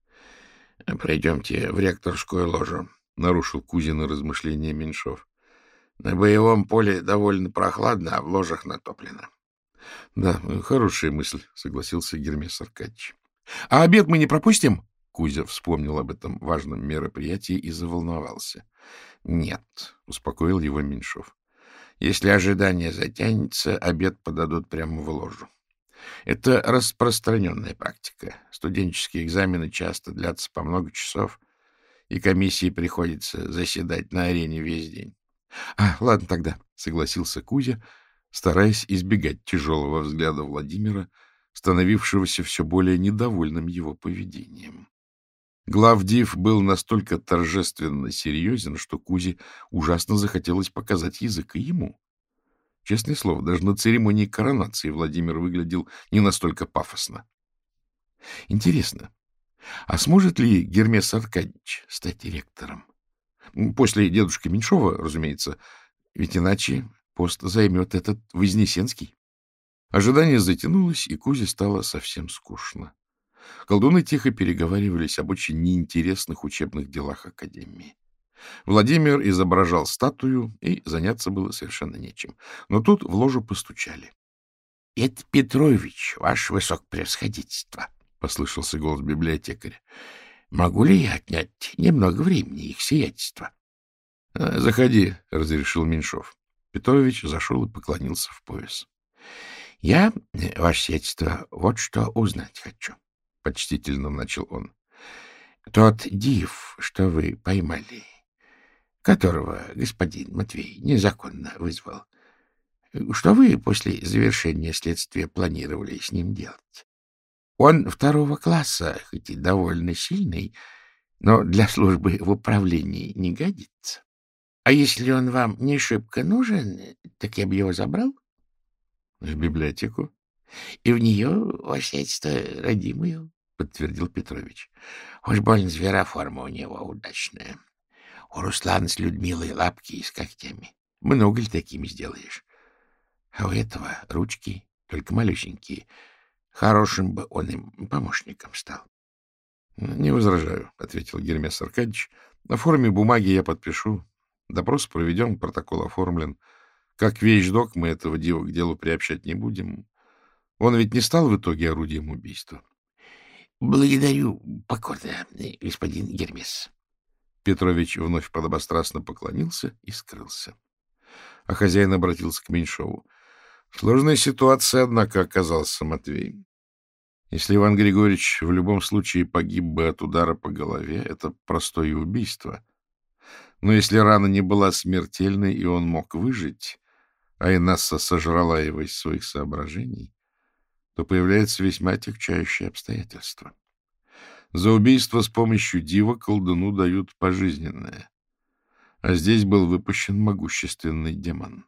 [SPEAKER 2] — Пройдемте в ректорскую ложу, — нарушил Кузина размышления Меньшов. — На боевом поле довольно прохладно, а в ложах натоплено.
[SPEAKER 1] — Да, хорошая мысль, — согласился Гермес Аркадьевич. — А обед мы не пропустим? Кузя вспомнил об этом важном мероприятии и заволновался.
[SPEAKER 2] — Нет, — успокоил его Меньшов. — Если ожидание затянется, обед подадут прямо в ложу. Это распространенная практика. Студенческие экзамены часто длятся по много часов, и комиссии приходится заседать на арене весь день.
[SPEAKER 1] — А, ладно тогда, — согласился Кузя, стараясь избегать тяжелого взгляда Владимира, становившегося все более недовольным его поведением. Главдив был настолько торжественно серьезен, что Кузе ужасно захотелось показать язык и ему. Честное слово, даже на церемонии коронации Владимир выглядел не настолько пафосно. Интересно, а сможет ли Гермес Аркадьевич стать ректором? После дедушки Меньшова, разумеется, ведь иначе пост займет этот Вознесенский. Ожидание затянулось, и Кузе стало совсем скучно. Колдуны тихо переговаривались об очень неинтересных учебных делах Академии. Владимир изображал статую, и заняться было совершенно нечем. Но тут в ложу постучали.
[SPEAKER 2] — Это Петрович, ваше высокопревосходительство, — послышался голос библиотекаря. — Могу ли я отнять немного времени их сиятельства?
[SPEAKER 1] — Заходи, — разрешил Меньшов. Петрович зашел и поклонился в пояс.
[SPEAKER 2] — Я, ваше сиятельство, вот что узнать хочу, — почтительно начал он. — Тот див, что вы поймали, которого господин Матвей незаконно вызвал, что вы после завершения следствия планировали с ним делать? Он второго класса, хоть и довольно сильный, но для службы в управлении не годится. А если он вам не шибко нужен, так я бы его забрал.
[SPEAKER 1] — В библиотеку?
[SPEAKER 2] — И в нее, восседство родимую, — подтвердил Петрович. — Уж больно звероформа у него удачная. У Руслана с Людмилой лапки и с когтями. Много ли такими сделаешь? А у этого ручки только малюсенькие — Хорошим бы он им помощником стал.
[SPEAKER 1] — Не возражаю, — ответил Гермес Аркадьевич. — На форме бумаги я подпишу. Допрос проведем, протокол оформлен. Как вещдок мы этого дела к делу приобщать не будем. Он ведь не стал в итоге орудием убийства.
[SPEAKER 2] — Благодарю покорно, господин Гермес.
[SPEAKER 1] Петрович вновь подобострастно поклонился и скрылся. А хозяин обратился к Меньшову. В сложной ситуации, однако, оказался Матвей. Если Иван Григорьевич в любом случае погиб бы от удара по голове, это простое убийство. Но если рана не была смертельной, и он мог выжить, а Инесса сожрала его из своих соображений, то появляется весьма отягчающее обстоятельство. За убийство с помощью дива колдуну дают пожизненное. А здесь был выпущен могущественный демон.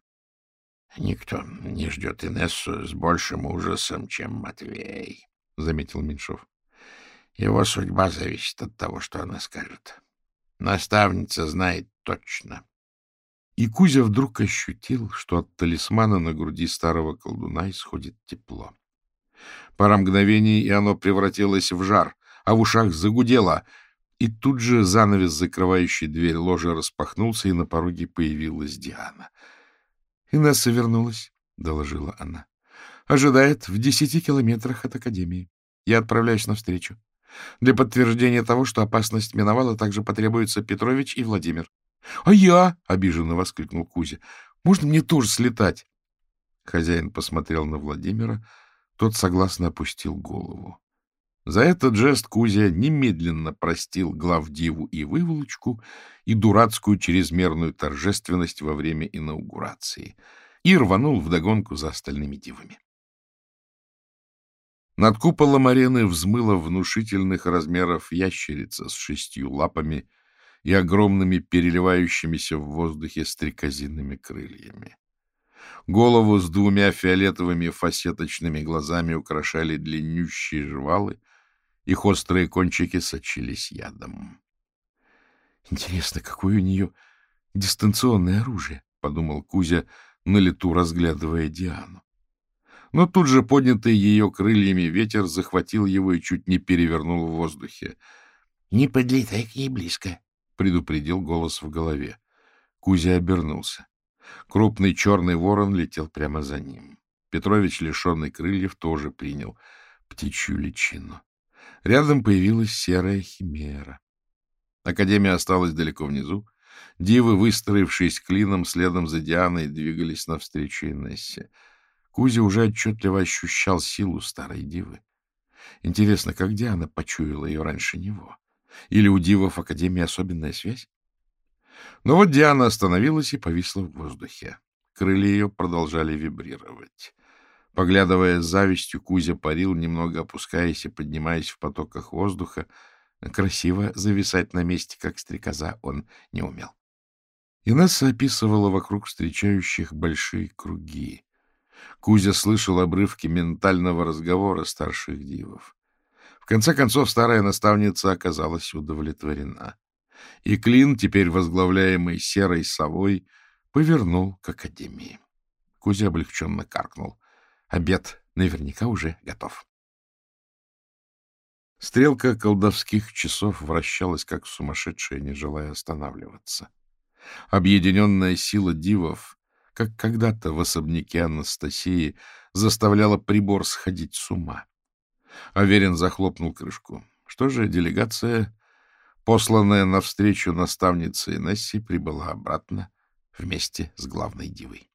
[SPEAKER 2] — Никто не ждет Инессу с большим ужасом, чем Матвей, — заметил Меньшов. — Его судьба зависит от того, что она скажет. Наставница знает точно.
[SPEAKER 1] И Кузя вдруг ощутил, что от талисмана на груди старого колдуна исходит тепло. Пара мгновений, и оно превратилось в жар, а в ушах загудело. И тут же занавес, закрывающий дверь ложи, распахнулся, и на пороге появилась Диана. — Инесса вернулась, — доложила она. — Ожидает в десяти километрах от Академии. Я отправляюсь навстречу. Для подтверждения того, что опасность миновала, также потребуются Петрович и Владимир. — А я? — обиженно воскликнул Кузя. — Можно мне тоже слетать? Хозяин посмотрел на Владимира, — тот согласно опустил голову. За этот жест Кузя немедленно простил главдиву и выволочку, и дурацкую чрезмерную торжественность во время инаугурации, и рванул вдогонку за остальными дивами. Над куполом арены взмыла внушительных размеров ящерица с шестью лапами и огромными переливающимися в воздухе стрекозинными крыльями. Голову с двумя фиолетовыми фасеточными глазами украшали длиннющие жвалы, их острые кончики сочились ядом. — Интересно, какое у нее дистанционное оружие? — подумал Кузя, на лету разглядывая Диану. Но тут же поднятый ее крыльями ветер захватил его и чуть не перевернул в воздухе.
[SPEAKER 2] — Не подлетай к ней близко, — предупредил голос в голове.
[SPEAKER 1] Кузя обернулся. Крупный черный ворон летел прямо за ним. Петрович, лишенный крыльев, тоже принял птичью личину. Рядом появилась серая химера. Академия осталась далеко внизу. Дивы, выстроившись клином, следом за Дианой, двигались навстречу Инессе. Кузя уже отчетливо ощущал силу старой дивы. Интересно, как Диана почуяла ее раньше него? Или у дивов Академии особенная связь? Но вот Диана остановилась и повисла в воздухе. Крылья ее продолжали вибрировать. Поглядывая с завистью, Кузя парил, немного опускаясь и поднимаясь в потоках воздуха. Красиво зависать на месте, как стрекоза, он не умел. Инесса описывала вокруг встречающих большие круги. Кузя слышал обрывки ментального разговора старших дивов. В конце концов, старая наставница оказалась удовлетворена и Клин, теперь возглавляемый серой совой, повернул к академии. Кузя облегченно каркнул. Обед наверняка уже готов. Стрелка колдовских часов вращалась, как сумасшедшая, не желая останавливаться. Объединенная сила дивов, как когда-то в особняке Анастасии, заставляла прибор сходить с ума. Аверин захлопнул крышку. Что же, делегация посланная навстречу наставница Инесси, прибыла обратно вместе с главной дивой.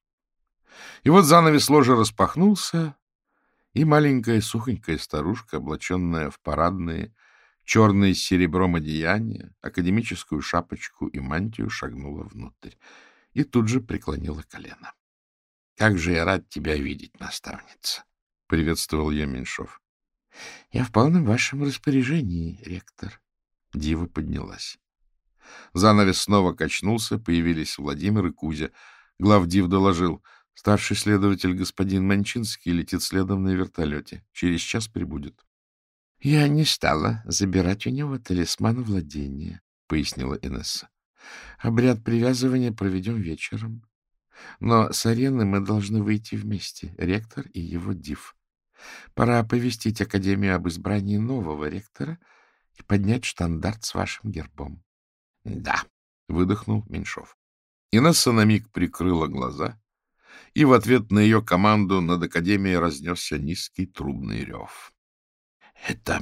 [SPEAKER 1] И вот занавес ложи распахнулся, и маленькая сухонькая старушка, облаченная в парадные, черные с серебром одеяния, академическую шапочку и мантию, шагнула внутрь и тут же преклонила колено. — Как же я рад тебя видеть, наставница! — приветствовал ее Меньшов. — Я в полном вашем распоряжении, ректор, Дива поднялась. Занавес снова качнулся, появились Владимир и Кузя. Главдив доложил. Старший следователь господин Манчинский летит следом на вертолете. Через час прибудет. — Я не стала забирать у него талисман владения, — пояснила Инесса. — Обряд привязывания проведем вечером. Но с арены мы должны выйти вместе, ректор и его див. Пора оповестить Академию об избрании нового ректора — и поднять штандарт с вашим гербом. — Да, — выдохнул Меньшов. Инесса на миг прикрыла глаза, и в ответ на ее команду над Академией разнесся низкий трубный рев.
[SPEAKER 2] — Это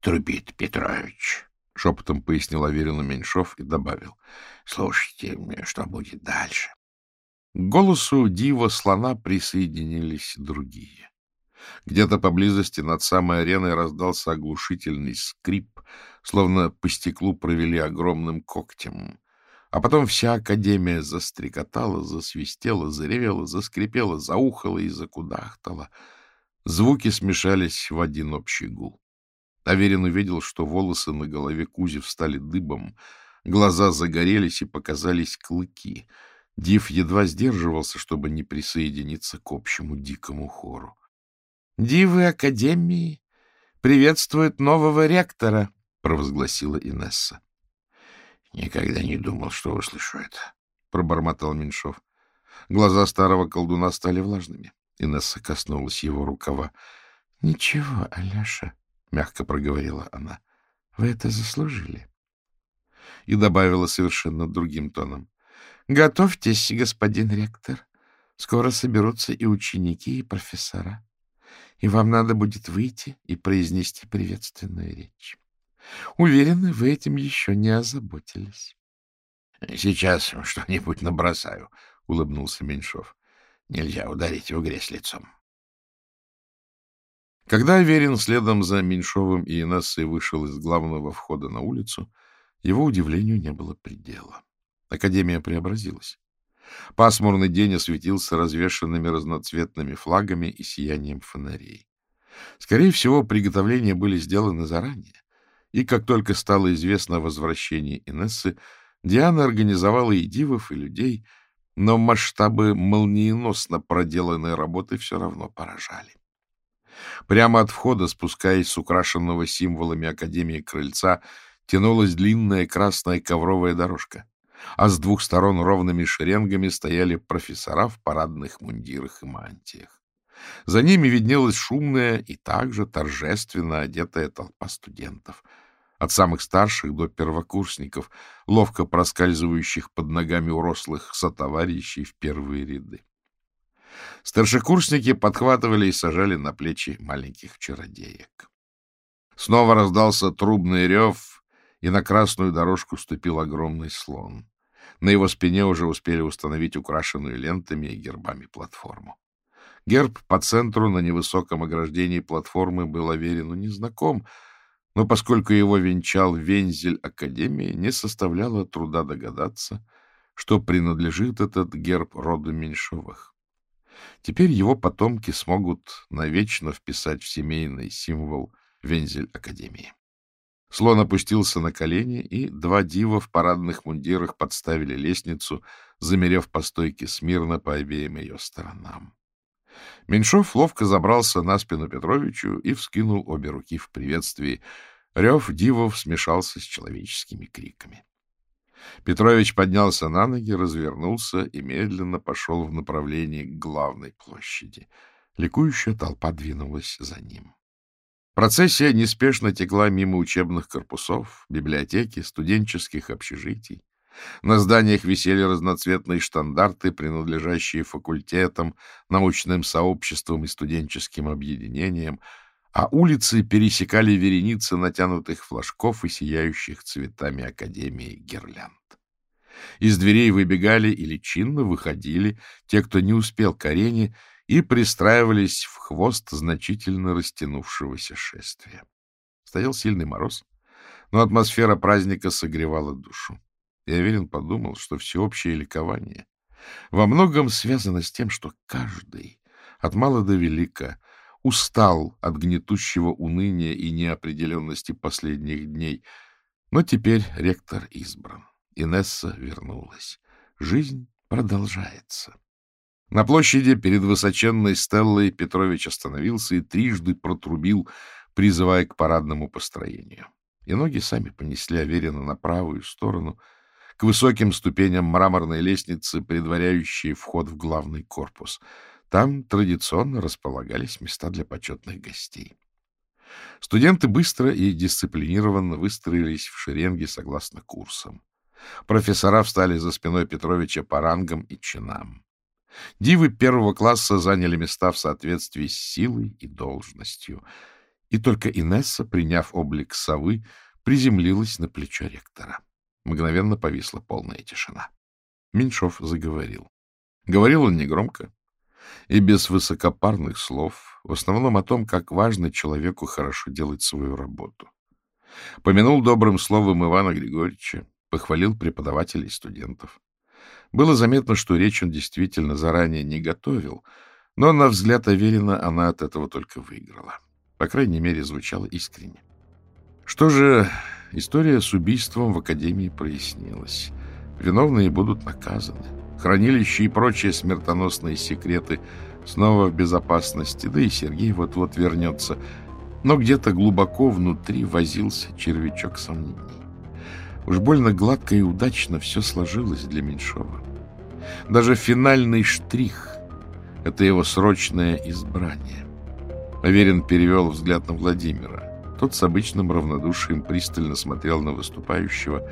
[SPEAKER 2] трубит Петрович, — шепотом пояснил Аверину Меньшов и добавил. — Слушайте, что будет дальше?
[SPEAKER 1] К голосу дива слона присоединились другие. Где-то поблизости над самой ареной раздался оглушительный скрип, словно по стеклу провели огромным когтем. А потом вся Академия застрекотала, засвистела, заревела, заскрипела, заухала и закудахтала. Звуки смешались в один общий гул. Аверин увидел, что волосы на голове Кузи встали дыбом, глаза загорелись и показались клыки. Див едва сдерживался, чтобы не присоединиться к общему дикому хору. — Дивы Академии приветствуют нового ректора, — провозгласила Инесса.
[SPEAKER 2] — Никогда не думал, что услышу это, — пробормотал Меньшов.
[SPEAKER 1] Глаза старого колдуна стали влажными. Инесса коснулась его рукава. — Ничего, Аляша, — мягко проговорила она, — вы это заслужили. И добавила совершенно другим тоном. — Готовьтесь, господин ректор. Скоро соберутся и ученики, и профессора. И вам надо будет выйти и произнести приветственную речь. Уверены, вы этим еще не озаботились.
[SPEAKER 2] — Сейчас что-нибудь набросаю, — улыбнулся Меньшов. — Нельзя ударить в грязь лицом.
[SPEAKER 1] Когда Аверин следом за Меньшовым и Инессой вышел из главного входа на улицу, его удивлению не было предела. Академия преобразилась. Пасмурный день осветился развешанными разноцветными флагами и сиянием фонарей. Скорее всего, приготовления были сделаны заранее, и как только стало известно о возвращении Инессы, Диана организовала и дивов, и людей, но масштабы молниеносно проделанной работы все равно поражали. Прямо от входа, спускаясь с украшенного символами Академии крыльца, тянулась длинная красная ковровая дорожка, а с двух сторон ровными шеренгами стояли профессора в парадных мундирах и мантиях. За ними виднелась шумная и также торжественно одетая толпа студентов, от самых старших до первокурсников, ловко проскальзывающих под ногами урослых сотоварищей в первые ряды. Старшекурсники подхватывали и сажали на плечи маленьких чародеек. Снова раздался трубный рев, и на красную дорожку ступил огромный слон. На его спине уже успели установить украшенную лентами и гербами платформу. Герб по центру на невысоком ограждении платформы был Аверину незнаком, но поскольку его венчал вензель Академии, не составляло труда догадаться, что принадлежит этот герб роду Меньшовых. Теперь его потомки смогут навечно вписать в семейный символ вензель Академии. Слон опустился на колени, и два дива в парадных мундирах подставили лестницу, замерев по стойке смирно по обеим ее сторонам. Меньшов ловко забрался на спину Петровичу и вскинул обе руки в приветствии. Рев дивов смешался с человеческими криками. Петрович поднялся на ноги, развернулся и медленно пошел в направлении главной площади. Ликующая толпа двинулась за ним. Процессия неспешно текла мимо учебных корпусов, библиотеки, студенческих общежитий. На зданиях висели разноцветные штандарты, принадлежащие факультетам, научным сообществам и студенческим объединениям, а улицы пересекали вереницы натянутых флажков и сияющих цветами Академии гирлянд. Из дверей выбегали или чинно выходили те, кто не успел к арене, и пристраивались в хвост значительно растянувшегося шествия. Стоял сильный мороз, но атмосфера праздника согревала душу. Я уверен подумал, что всеобщее ликование во многом связано с тем, что каждый, от мала до велика, устал от гнетущего уныния и неопределенности последних дней. Но теперь ректор избран. Инесса вернулась. Жизнь продолжается. На площади перед высоченной стеллой Петрович остановился и трижды протрубил, призывая к парадному построению. И ноги сами понесли Аверина на правую сторону, к высоким ступеням мраморной лестницы, предваряющей вход в главный корпус — там традиционно располагались места для почетных гостей. Студенты быстро и дисциплинированно выстроились в шеренге согласно курсам. Профессора встали за спиной Петровича по рангам и чинам. Дивы первого класса заняли места в соответствии с силой и должностью. И только Инесса, приняв облик совы, приземлилась на плечо ректора. Мгновенно повисла полная тишина. Меньшов заговорил. Говорил он негромко и без высокопарных слов, в основном о том, как важно человеку хорошо делать свою работу. Помянул добрым словом Ивана Григорьевича, похвалил преподавателей и студентов. Было заметно, что речь он действительно заранее не готовил, но, на взгляд Аверина, она от этого только выиграла. По крайней мере, звучало искренне. Что же, история с убийством в Академии прояснилась. Виновные будут наказаны. Хранилище и прочие смертоносные секреты снова в безопасности, да и Сергей вот-вот вернется. Но где-то глубоко внутри возился червячок сомнений. Уж больно гладко и удачно все сложилось для Меньшова. Даже финальный штрих — это его срочное избрание. Аверин перевел взгляд на Владимира. Тот с обычным равнодушием пристально смотрел на выступающего,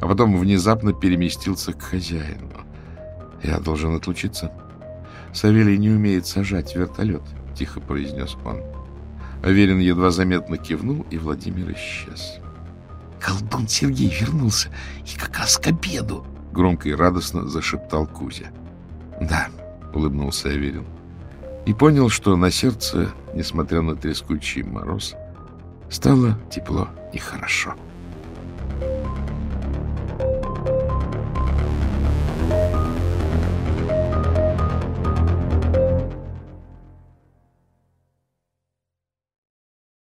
[SPEAKER 1] а потом внезапно переместился к хозяину. «Я должен отлучиться. Савелий не умеет сажать вертолет», — тихо произнес он. Аверин едва заметно кивнул, и Владимир исчез.
[SPEAKER 2] «Колдун Сергей вернулся, и как раз к обеду!»
[SPEAKER 1] — громко и радостно зашептал Кузя. «Да», — улыбнулся Аверин. И понял, что на сердце, несмотря на трескучий мороз, стало тепло и хорошо. Thank.